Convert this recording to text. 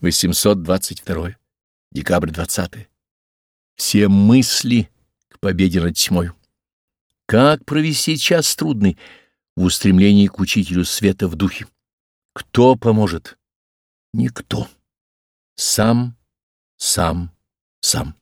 822. Декабрь 20. Все мысли к победе над тьмою. Как провести час трудный в устремлении к учителю света в духе? Кто поможет? Никто. Сам, сам, сам.